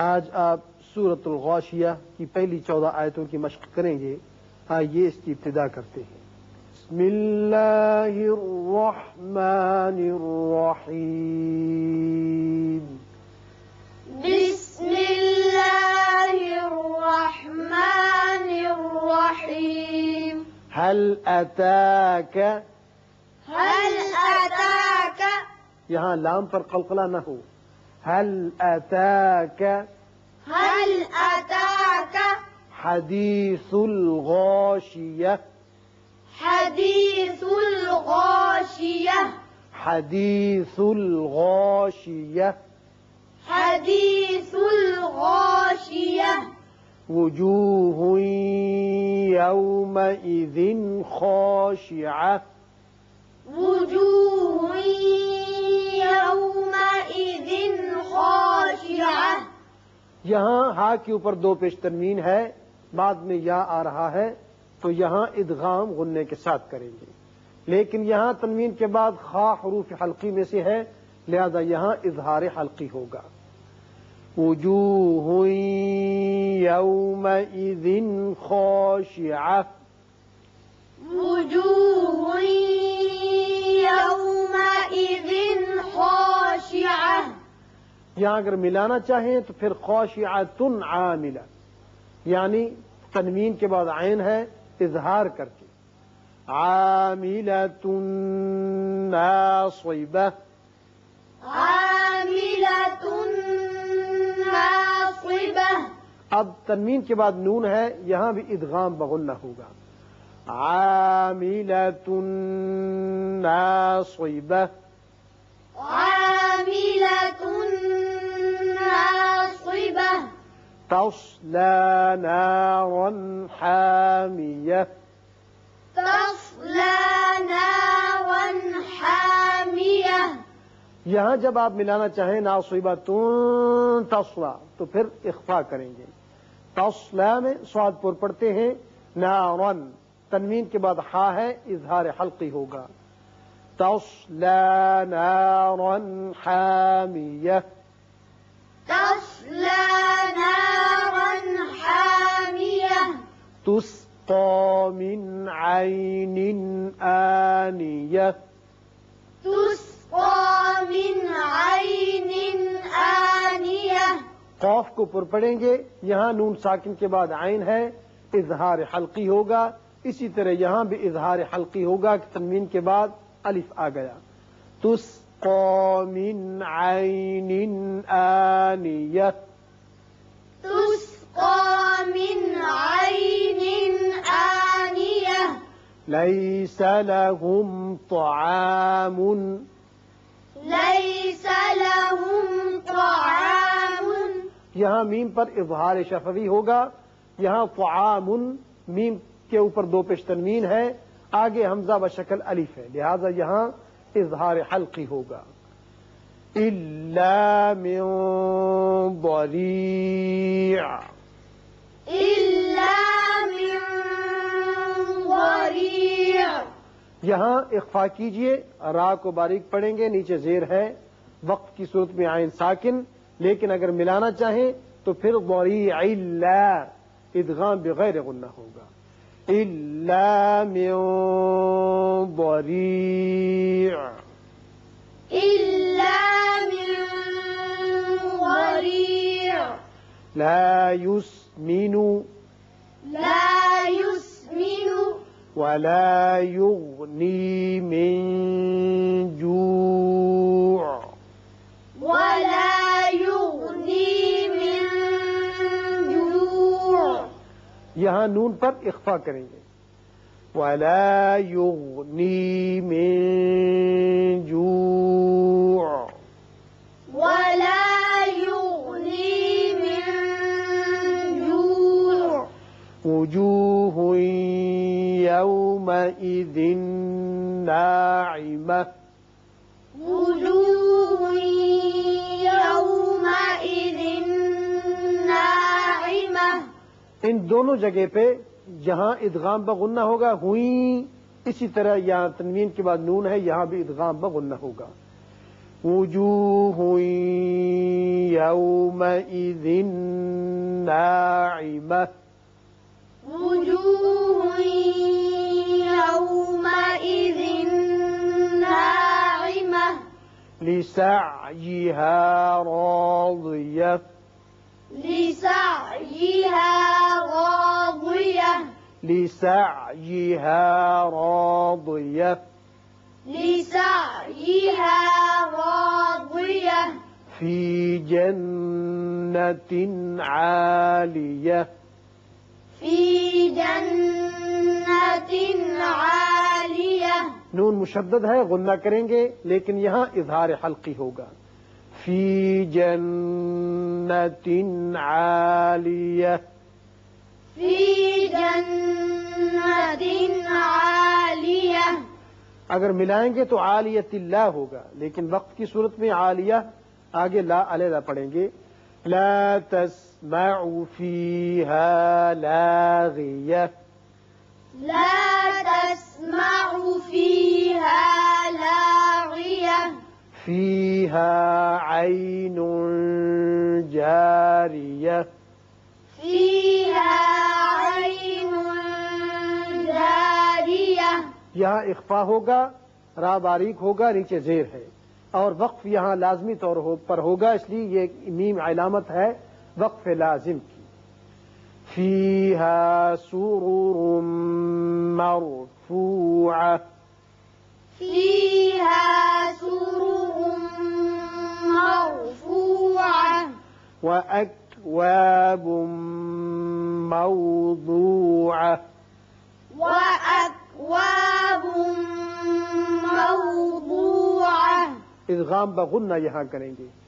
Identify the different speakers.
Speaker 1: آج آپ سورت الغاشیہ کی پہلی چودہ آیتوں کی مشق کریں گے آئیے اس کی ابتدا کرتے ہیں۔ بسم اللہ الرحمن الرحیم۔
Speaker 2: بسم الله الرحمن الرحيم
Speaker 1: هل اتاك
Speaker 2: هل أتاك؟
Speaker 1: یہاں لام پر قلقلہ نہ ہو۔ هل اتاك
Speaker 2: هل أتاك
Speaker 1: حدیث الغاشیہ
Speaker 2: حديث الغاشية.
Speaker 1: حدیث الغاشیہ
Speaker 2: حديث الغاشية.
Speaker 1: وجوه يومئذ خاشعة.
Speaker 2: وجوه يومئذ
Speaker 1: یہاں ہا کے اوپر دو پیش تنوین ہے۔ بعد میں یا آ رہا ہے تو یہاں ادغام غننے کے ساتھ کریں گے۔ لیکن یہاں تنوین کے بعد خا حروف حلقی میں سے ہے۔ لہذا یہاں اظہار حلقی ہوگا۔ وجوه يومئذ خاشعة
Speaker 2: وجوه يومئذ خاشعة
Speaker 1: یہاں اگر ملانا چاہیں تو پھر خوشیاتن عاملہ یعنی تنوین کے بعد عین ہے اظہار کر کے۔ عاملة ناصبة اب تنوین کے بعد نون ہے یہاں بھی ادغام بغنہ ہوگا۔ عاملة ناصبة تصلى نارا حامية
Speaker 2: تصلى نارا حامية
Speaker 1: یہاں جب آپ ملانا چاہیں ناصبہ تون تصلا تو پھر اخفا کریں گے۔ تصلا میں سواد پور پڑھتے ہیں نارن تنوین کے بعد ہا ہے اظہار حلقی ہوگا۔ تصلا نارا حامیہ۔
Speaker 2: تصلى نارا
Speaker 1: تسقى من عين آنية.
Speaker 2: تسقى من عين آنية.
Speaker 1: قوف کو پر پڑیں گے یہاں نون ساکن کے بعد عین ہے اظہار حلقی ہوگا۔ اسی طرح یہاں بھی اظہار حلقی ہوگا کہ تنوین کے بعد الف آ گیا۔ تسقى من عين آنية.
Speaker 2: تسقى من
Speaker 1: ليس لهم طعام.
Speaker 2: ليس لهم طعام.
Speaker 1: یہاں میم پر اظہار شفوی ہوگا. یہاں طعام میم کے اوپر دو پیش تنوین ہے. آگے حمزہ و شکل الف ہے. لہذا یہاں اظہار حلقی ہوگا. إلا من ضريع
Speaker 2: إلا
Speaker 1: یہاں اخفا کیجیے را کو باریک پڑھیں گے نیچے زیر ہے وقت کی صورت میں آئین ساکن لیکن اگر ملانا چاہیں تو پھر الا ادغام بغیر غنہ ہوگا۔
Speaker 2: ضريع
Speaker 1: لا يسمن
Speaker 2: لا
Speaker 1: ولا يغني من جوع
Speaker 2: ولا يغني من جوع
Speaker 1: یہاں نون پر اخفا کریں گے۔ ولا يغني من جوع
Speaker 2: ولا يغني من جوع
Speaker 1: وجوه يومئذ ناعمة.
Speaker 2: وجوه يومئذ ناعمة.
Speaker 1: ان دونوں جگہ پہ جہاں ادغام بغنہ ہوگا ہوئی اسی طرح یہاں تنوین کے بعد نون ہے یہاں بھی ادغام بغنہ ہوگا۔ وجوه يومئذ ناعمة.
Speaker 2: وجوه يومئذ ناعمة.
Speaker 1: لسعيها راضية.
Speaker 2: لسعيها راضية.
Speaker 1: لسعيها راضية.
Speaker 2: لسعيها راضية.
Speaker 1: في جنة عالية.
Speaker 2: في جنة
Speaker 1: نون مشدد ہے غنہ کریں گے لیکن یہاں اظہار حلقی ہوگا۔ فی جنت عالیہ۔
Speaker 2: في جنة عالية
Speaker 1: اگر ملائیں گے تو عالیت اللہ ہوگا لیکن وقت کی صورت میں عالیہ آگے لا علیحدہ پڑھیں گے۔ لا تسمع فيها لاغية
Speaker 2: لا تسمع فيها لاغية.
Speaker 1: فيها عين جارية.
Speaker 2: فيها عين جارية.
Speaker 1: یہاں اخفا ہوگا را باریک ہوگا نیچے زیر ہے۔ اور وقف یہاں لازمی طور پر ہوگا اس لیے یہ میم علامت ہے وقف لازم کی۔ فيها سرر مرفوعة.
Speaker 2: فيها سرر مرفوعة.
Speaker 1: وأكواب موضوعة.
Speaker 2: وأكواب موضوعة.
Speaker 1: ادغام بغنہ یہاں کریں گے.